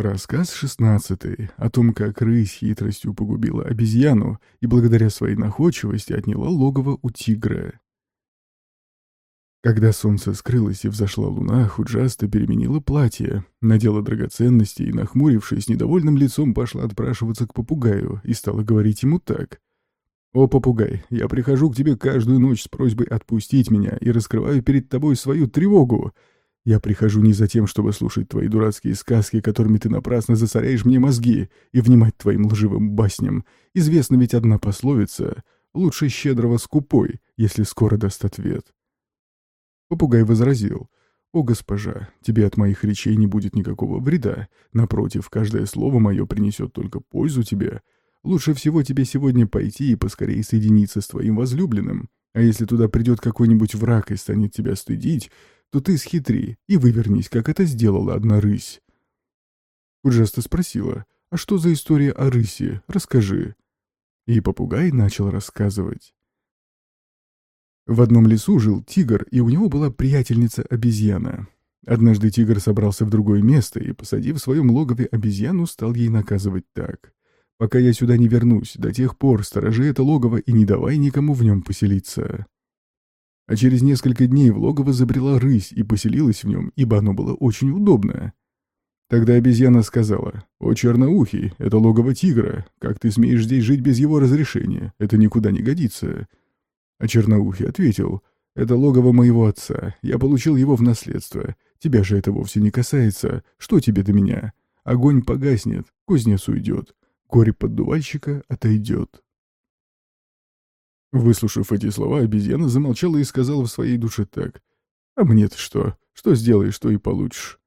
Рассказ шестнадцатый о том, как рысь хитростью погубила обезьяну и благодаря своей находчивости отняла логово у тигра. Когда солнце скрылось и взошла луна, Худжаста переменила платье, надела драгоценности и, нахмурившись, недовольным лицом пошла отпрашиваться к попугаю и стала говорить ему так. «О, попугай, я прихожу к тебе каждую ночь с просьбой отпустить меня и раскрываю перед тобой свою тревогу. Я прихожу не за тем, чтобы слушать твои дурацкие сказки, которыми ты напрасно засоряешь мне мозги, и внимать твоим лживым басням. Известна ведь одна пословица «Лучше щедрого скупой, если скоро даст ответ». Попугай возразил. «О, госпожа, тебе от моих речей не будет никакого вреда. Напротив, каждое слово мое принесет только пользу тебе. Лучше всего тебе сегодня пойти и поскорее соединиться с твоим возлюбленным. А если туда придет какой-нибудь враг и станет тебя стыдить, то ты схитри и вывернись, как это сделала одна рысь. Уджаста спросила, а что за история о рысе? Расскажи. И попугай начал рассказывать. В одном лесу жил тигр, и у него была приятельница-обезьяна. Однажды тигр собрался в другое место и, посадив в своем логове обезьяну, стал ей наказывать так. «Пока я сюда не вернусь, до тех пор сторожи это логово и не давай никому в нем поселиться». А через несколько дней в логово забрела рысь и поселилась в нем, ибо оно было очень удобно. Тогда обезьяна сказала, «О, черноухий, это логово тигра. Как ты смеешь здесь жить без его разрешения? Это никуда не годится». А черноухий ответил, «Это логово моего отца. Я получил его в наследство. Тебя же это вовсе не касается. Что тебе до меня? Огонь погаснет, кузнец уйдет, горе поддувальщика отойдет». Выслушав эти слова, обезьяна замолчала и сказала в своей душе так. «А мне-то что? Что сделаешь, то и получишь».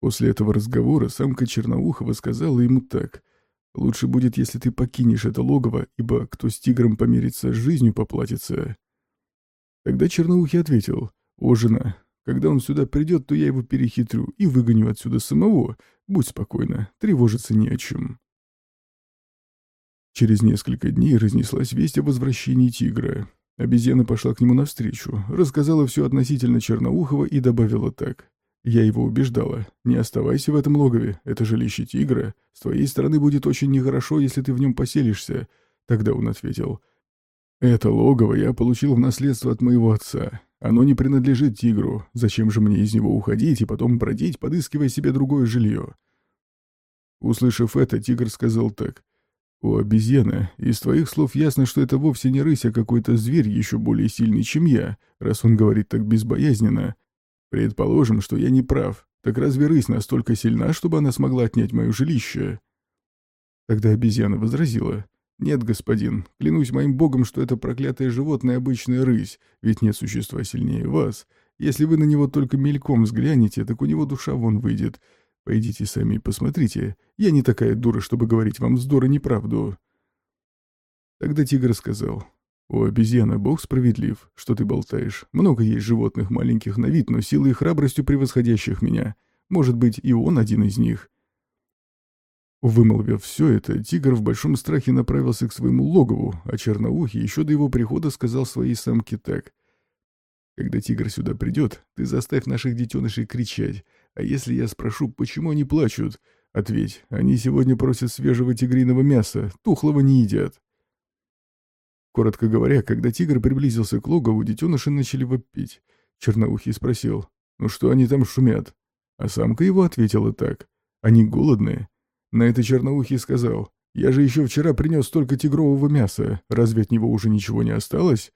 После этого разговора самка Черноухова сказала ему так. «Лучше будет, если ты покинешь это логово, ибо кто с тигром помирится, с жизнью поплатится». Тогда Черноухий ответил. «О, жена, когда он сюда придет, то я его перехитрю и выгоню отсюда самого. Будь спокойна, тревожиться не о чем». Через несколько дней разнеслась весть о возвращении тигра. Обезьяна пошла к нему навстречу, рассказала все относительно Черноухова и добавила так. «Я его убеждала. Не оставайся в этом логове, это жилище тигра. С твоей стороны будет очень нехорошо, если ты в нем поселишься». Тогда он ответил. «Это логово я получил в наследство от моего отца. Оно не принадлежит тигру. Зачем же мне из него уходить и потом бродить, подыскивая себе другое жилье?» Услышав это, тигр сказал так. «О, обезьяна, из твоих слов ясно, что это вовсе не рысь, а какой-то зверь еще более сильный, чем я, раз он говорит так безбоязненно. Предположим, что я не прав. Так разве рысь настолько сильна, чтобы она смогла отнять мое жилище?» Тогда обезьяна возразила. «Нет, господин, клянусь моим богом, что это проклятое животное обычная рысь, ведь нет существа сильнее вас. Если вы на него только мельком взглянете, так у него душа вон выйдет, Пойдите сами и посмотрите. Я не такая дура, чтобы говорить вам вздор и неправду. Тогда тигр сказал. «О, обезьяна, бог справедлив, что ты болтаешь. Много есть животных маленьких на вид, но силой и храбростью превосходящих меня. Может быть, и он один из них». Вымолвив все это, тигр в большом страхе направился к своему логову, а черноухий еще до его прихода сказал своей самке так. «Когда тигр сюда придет, ты заставь наших детенышей кричать, а если я спрошу, почему они плачут, ответь, они сегодня просят свежего тигриного мяса, тухлого не едят. Коротко говоря, когда тигр приблизился к логову, детеныши начали вопить. Черноухий спросил, ну что они там шумят? А самка его ответила так, они голодные. На это Черноухий сказал, я же еще вчера принес столько тигрового мяса, разве от него уже ничего не осталось?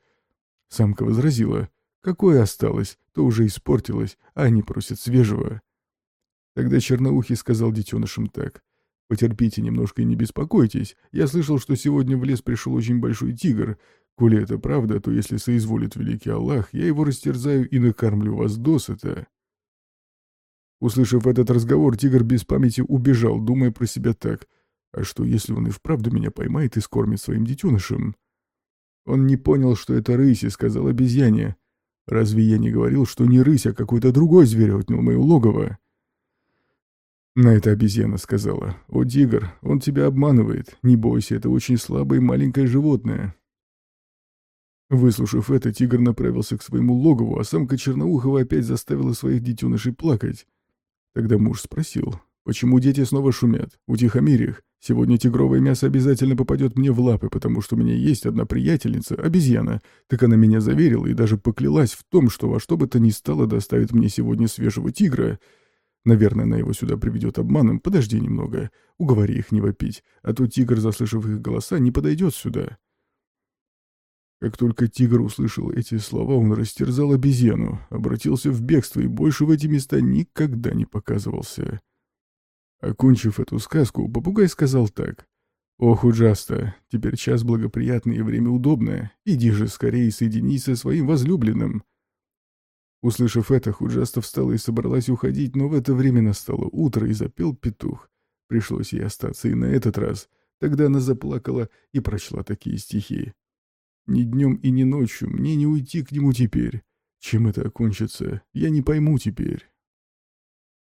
Самка возразила, Какое осталось, то уже испортилось, а они просят свежего. Тогда Черноухий сказал детенышам так. «Потерпите немножко и не беспокойтесь. Я слышал, что сегодня в лес пришел очень большой тигр. Коли это правда, то если соизволит великий Аллах, я его растерзаю и накормлю вас досыта». Услышав этот разговор, тигр без памяти убежал, думая про себя так. «А что, если он и вправду меня поймает и скормит своим детенышем?» Он не понял, что это рысь, и сказал обезьяне. Разве я не говорил, что не рысь, а какой-то другой зверь отнял мое логово?» На это обезьяна сказала, «О, тигр, он тебя обманывает. Не бойся, это очень слабое маленькое животное». Выслушав это, тигр направился к своему логову, а самка Черноухова опять заставила своих детенышей плакать. Тогда муж спросил, Почему дети снова шумят? Утихомирь их. Сегодня тигровое мясо обязательно попадет мне в лапы, потому что у меня есть одна приятельница, обезьяна. Так она меня заверила и даже поклялась в том, что во что бы то ни стало доставит мне сегодня свежего тигра. Наверное, она его сюда приведет обманом. Подожди немного. Уговори их не вопить, а то тигр, заслышав их голоса, не подойдет сюда. Как только тигр услышал эти слова, он растерзал обезьяну, обратился в бегство и больше в эти места никогда не показывался. Окончив эту сказку, попугай сказал так. «Ох, Уджаста, теперь час благоприятный и время удобное. Иди же скорее соединись со своим возлюбленным». Услышав это, Худжаста встала и собралась уходить, но в это время настало утро и запел петух. Пришлось ей остаться и на этот раз. Тогда она заплакала и прочла такие стихи. «Ни днем и ни ночью мне не уйти к нему теперь. Чем это окончится, я не пойму теперь».